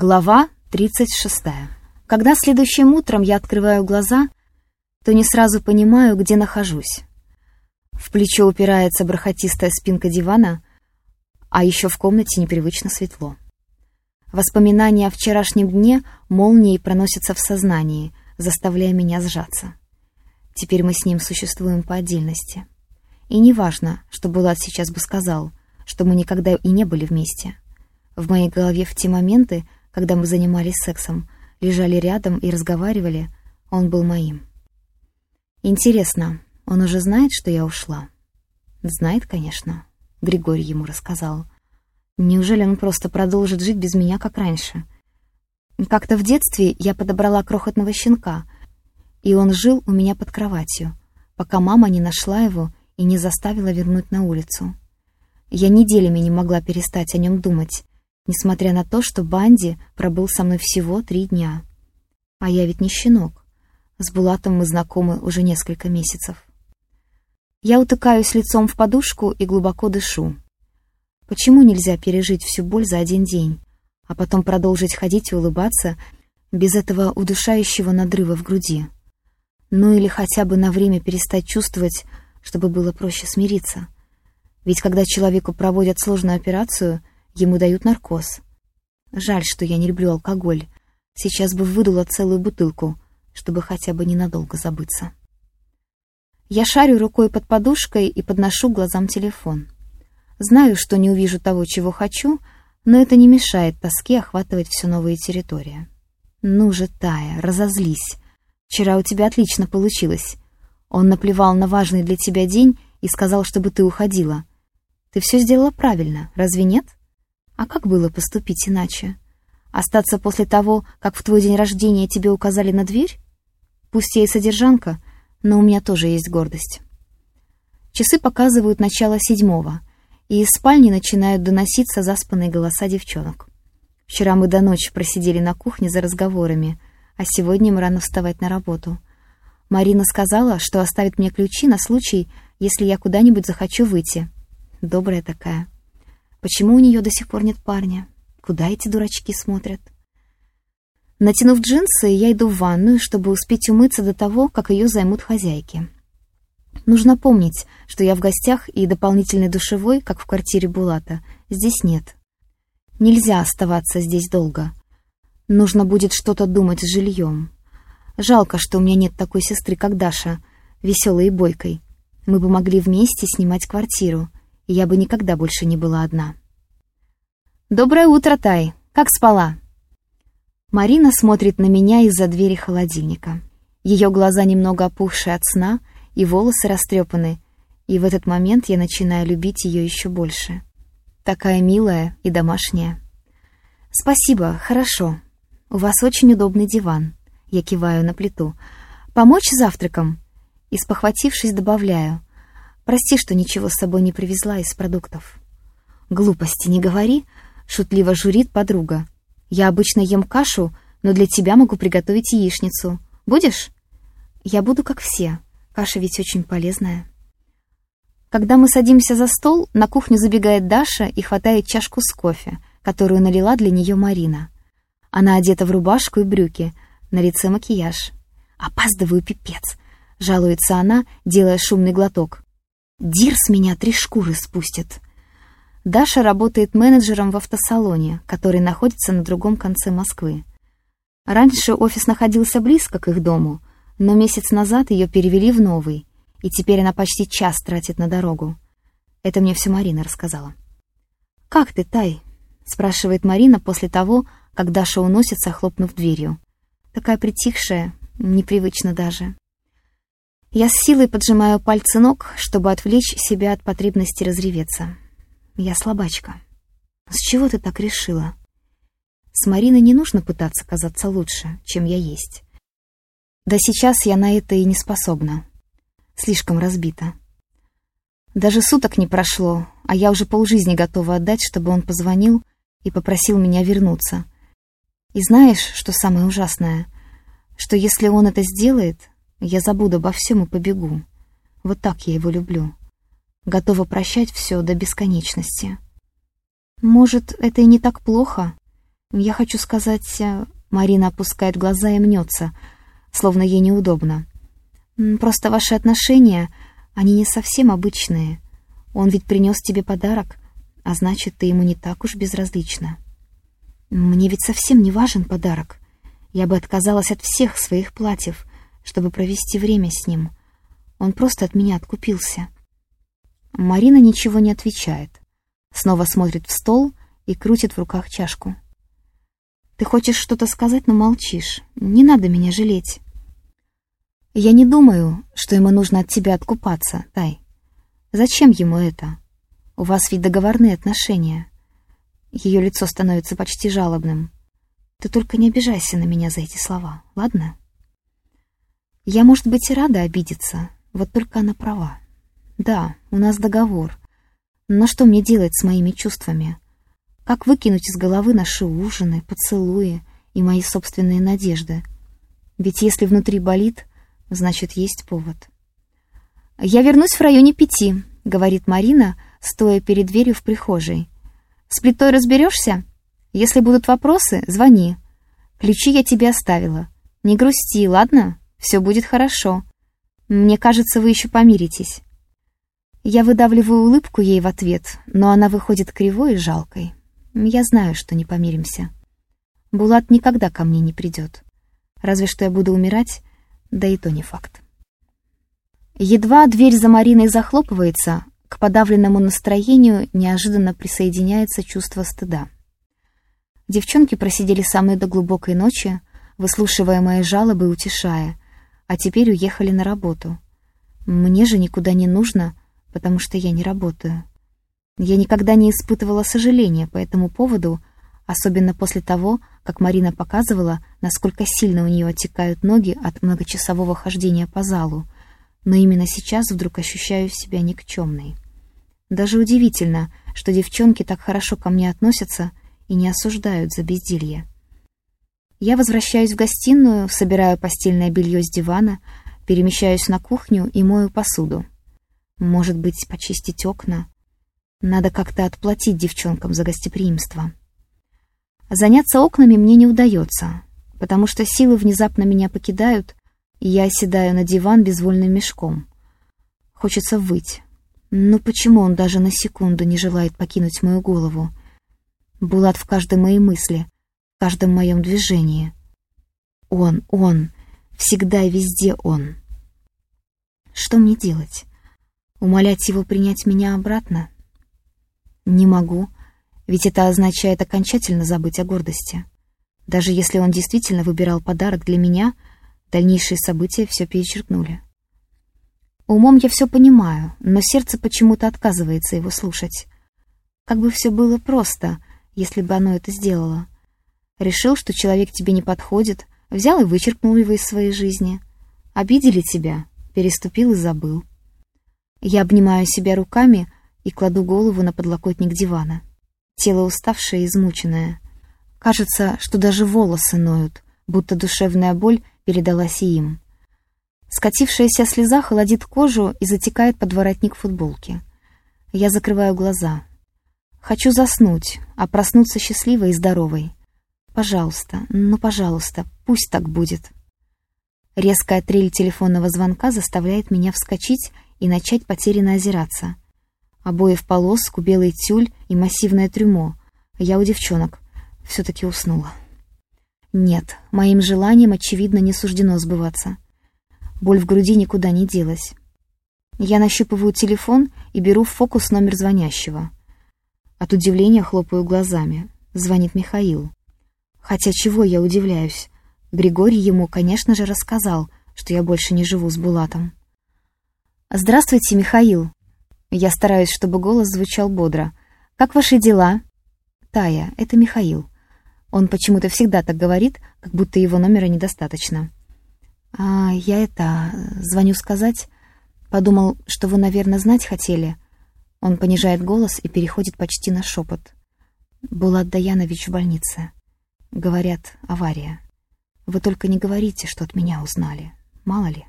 Глава 36. Когда следующим утром я открываю глаза, то не сразу понимаю, где нахожусь. В плечо упирается бархатистая спинка дивана, а еще в комнате непривычно светло. Воспоминания о вчерашнем дне молнией проносятся в сознании, заставляя меня сжаться. Теперь мы с ним существуем по отдельности. И неважно, что Булат сейчас бы сказал, что мы никогда и не были вместе. В моей голове в те моменты, когда мы занимались сексом, лежали рядом и разговаривали, он был моим. Интересно, он уже знает, что я ушла? Знает, конечно. Григорий ему рассказал. Неужели он просто продолжит жить без меня, как раньше? Как-то в детстве я подобрала крохотного щенка, и он жил у меня под кроватью, пока мама не нашла его и не заставила вернуть на улицу. Я неделями не могла перестать о нем думать, несмотря на то, что Банди пробыл со мной всего три дня. А я ведь не щенок. С Булатом мы знакомы уже несколько месяцев. Я утыкаюсь лицом в подушку и глубоко дышу. Почему нельзя пережить всю боль за один день, а потом продолжить ходить и улыбаться без этого удушающего надрыва в груди? Ну или хотя бы на время перестать чувствовать, чтобы было проще смириться. Ведь когда человеку проводят сложную операцию, ему дают наркоз. Жаль, что я не люблю алкоголь. Сейчас бы выдула целую бутылку, чтобы хотя бы ненадолго забыться. Я шарю рукой под подушкой и подношу глазам телефон. Знаю, что не увижу того, чего хочу, но это не мешает тоске охватывать все новые территории. Ну же, Тая, разозлись. Вчера у тебя отлично получилось. Он наплевал на важный для тебя день и сказал, чтобы ты уходила. Ты все сделала правильно, разве нет? А как было поступить иначе? Остаться после того, как в твой день рождения тебе указали на дверь? Пусть я и содержанка, но у меня тоже есть гордость. Часы показывают начало седьмого, и из спальни начинают доноситься заспанные голоса девчонок. Вчера мы до ночи просидели на кухне за разговорами, а сегодня им рано вставать на работу. Марина сказала, что оставит мне ключи на случай, если я куда-нибудь захочу выйти. Добрая такая. Почему у нее до сих пор нет парня? Куда эти дурачки смотрят? Натянув джинсы, я иду в ванную, чтобы успеть умыться до того, как ее займут хозяйки. Нужно помнить, что я в гостях, и дополнительной душевой, как в квартире Булата, здесь нет. Нельзя оставаться здесь долго. Нужно будет что-то думать с жильем. Жалко, что у меня нет такой сестры, как Даша, веселой и бойкой. Мы бы могли вместе снимать квартиру, и я бы никогда больше не была одна. «Доброе утро, Тай! Как спала?» Марина смотрит на меня из-за двери холодильника. Ее глаза немного опухшие от сна, и волосы растрепаны, и в этот момент я начинаю любить ее еще больше. Такая милая и домашняя. «Спасибо, хорошо. У вас очень удобный диван». Я киваю на плиту. «Помочь завтраком?» И, спохватившись, добавляю. «Прости, что ничего с собой не привезла из продуктов». «Глупости не говори», — шутливо журит подруга. Я обычно ем кашу, но для тебя могу приготовить яичницу. Будешь? Я буду как все. Каша ведь очень полезная. Когда мы садимся за стол, на кухню забегает Даша и хватает чашку с кофе, которую налила для нее Марина. Она одета в рубашку и брюки, на лице макияж. «Опаздываю, пипец!» — жалуется она, делая шумный глоток. «Дир с меня три шкуры спустит!» Даша работает менеджером в автосалоне, который находится на другом конце Москвы. Раньше офис находился близко к их дому, но месяц назад ее перевели в новый, и теперь она почти час тратит на дорогу. Это мне все Марина рассказала. «Как ты, Тай?» — спрашивает Марина после того, как Даша уносится, хлопнув дверью. Такая притихшая, непривычно даже. Я с силой поджимаю пальцы ног, чтобы отвлечь себя от потребности разреветься. Я слабачка. С чего ты так решила? С Мариной не нужно пытаться казаться лучше, чем я есть. Да сейчас я на это и не способна. Слишком разбита. Даже суток не прошло, а я уже полжизни готова отдать, чтобы он позвонил и попросил меня вернуться. И знаешь, что самое ужасное? Что если он это сделает, я забуду обо всем и побегу. Вот так я его люблю готова прощать все до бесконечности. Может, это и не так плохо? Я хочу сказать... э, Марина опускает глаза и мнется, словно ей неудобно. Просто ваши отношения, они не совсем обычные. Он ведь принес тебе подарок, а значит, ты ему не так уж безразлична. Мне ведь совсем не важен подарок. Я бы отказалась от всех своих платьев, чтобы провести время с ним. Он просто от меня откупился. Марина ничего не отвечает. Снова смотрит в стол и крутит в руках чашку. Ты хочешь что-то сказать, но молчишь. Не надо меня жалеть. Я не думаю, что ему нужно от тебя откупаться, Тай. Зачем ему это? У вас ведь договорные отношения. Ее лицо становится почти жалобным. Ты только не обижайся на меня за эти слова, ладно? Я, может быть, и рада обидеться, вот только она права. Да, у нас договор. Но что мне делать с моими чувствами? Как выкинуть из головы наши ужины, поцелуи и мои собственные надежды? Ведь если внутри болит, значит, есть повод. «Я вернусь в районе пяти», — говорит Марина, стоя перед дверью в прихожей. «С плитой разберешься? Если будут вопросы, звони. Ключи я тебе оставила. Не грусти, ладно? Все будет хорошо. Мне кажется, вы еще помиритесь». Я выдавливаю улыбку ей в ответ, но она выходит кривой и жалкой. Я знаю, что не помиримся. Булат никогда ко мне не придет. Разве что я буду умирать, да и то не факт. Едва дверь за Мариной захлопывается, к подавленному настроению неожиданно присоединяется чувство стыда. Девчонки просидели со мной до глубокой ночи, выслушивая мои жалобы и утешая, а теперь уехали на работу. Мне же никуда не нужно, потому что я не работаю. Я никогда не испытывала сожаления по этому поводу, особенно после того, как Марина показывала, насколько сильно у нее отекают ноги от многочасового хождения по залу, но именно сейчас вдруг ощущаю себя никчемной. Даже удивительно, что девчонки так хорошо ко мне относятся и не осуждают за безделье. Я возвращаюсь в гостиную, собираю постельное белье с дивана, перемещаюсь на кухню и мою посуду. Может быть, почистить окна? Надо как-то отплатить девчонкам за гостеприимство. Заняться окнами мне не удается, потому что силы внезапно меня покидают, и я оседаю на диван безвольным мешком. Хочется выть. Но почему он даже на секунду не желает покинуть мою голову? Булат в каждой моей мысли, каждом моем движении. Он, он, всегда и везде он. Что мне делать? Умолять его принять меня обратно? Не могу, ведь это означает окончательно забыть о гордости. Даже если он действительно выбирал подарок для меня, дальнейшие события все перечеркнули. Умом я все понимаю, но сердце почему-то отказывается его слушать. Как бы все было просто, если бы оно это сделало. Решил, что человек тебе не подходит, взял и вычеркнул его из своей жизни. Обидели тебя, переступил и забыл. Я обнимаю себя руками и кладу голову на подлокотник дивана. Тело уставшее и измученное. Кажется, что даже волосы ноют, будто душевная боль передалась и им. Скатившаяся слеза холодит кожу и затекает под воротник футболки. Я закрываю глаза. Хочу заснуть, а проснуться счастливой и здоровой. Пожалуйста, ну, пожалуйста, пусть так будет. Резкая трель телефонного звонка заставляет меня вскочить и начать потерянно озираться. Обои в полоску, белый тюль и массивное трюмо. Я у девчонок. Все-таки уснула. Нет, моим желаниям, очевидно, не суждено сбываться. Боль в груди никуда не делась. Я нащупываю телефон и беру в фокус номер звонящего. От удивления хлопаю глазами. Звонит Михаил. Хотя чего я удивляюсь? Григорий ему, конечно же, рассказал, что я больше не живу с Булатом. «Здравствуйте, Михаил!» Я стараюсь, чтобы голос звучал бодро. «Как ваши дела?» «Тая, это Михаил». Он почему-то всегда так говорит, как будто его номера недостаточно. «А я это... звоню сказать...» Подумал, что вы, наверное, знать хотели. Он понижает голос и переходит почти на шепот. Булат Даянович в больнице. Говорят, авария. Вы только не говорите, что от меня узнали. Мало ли.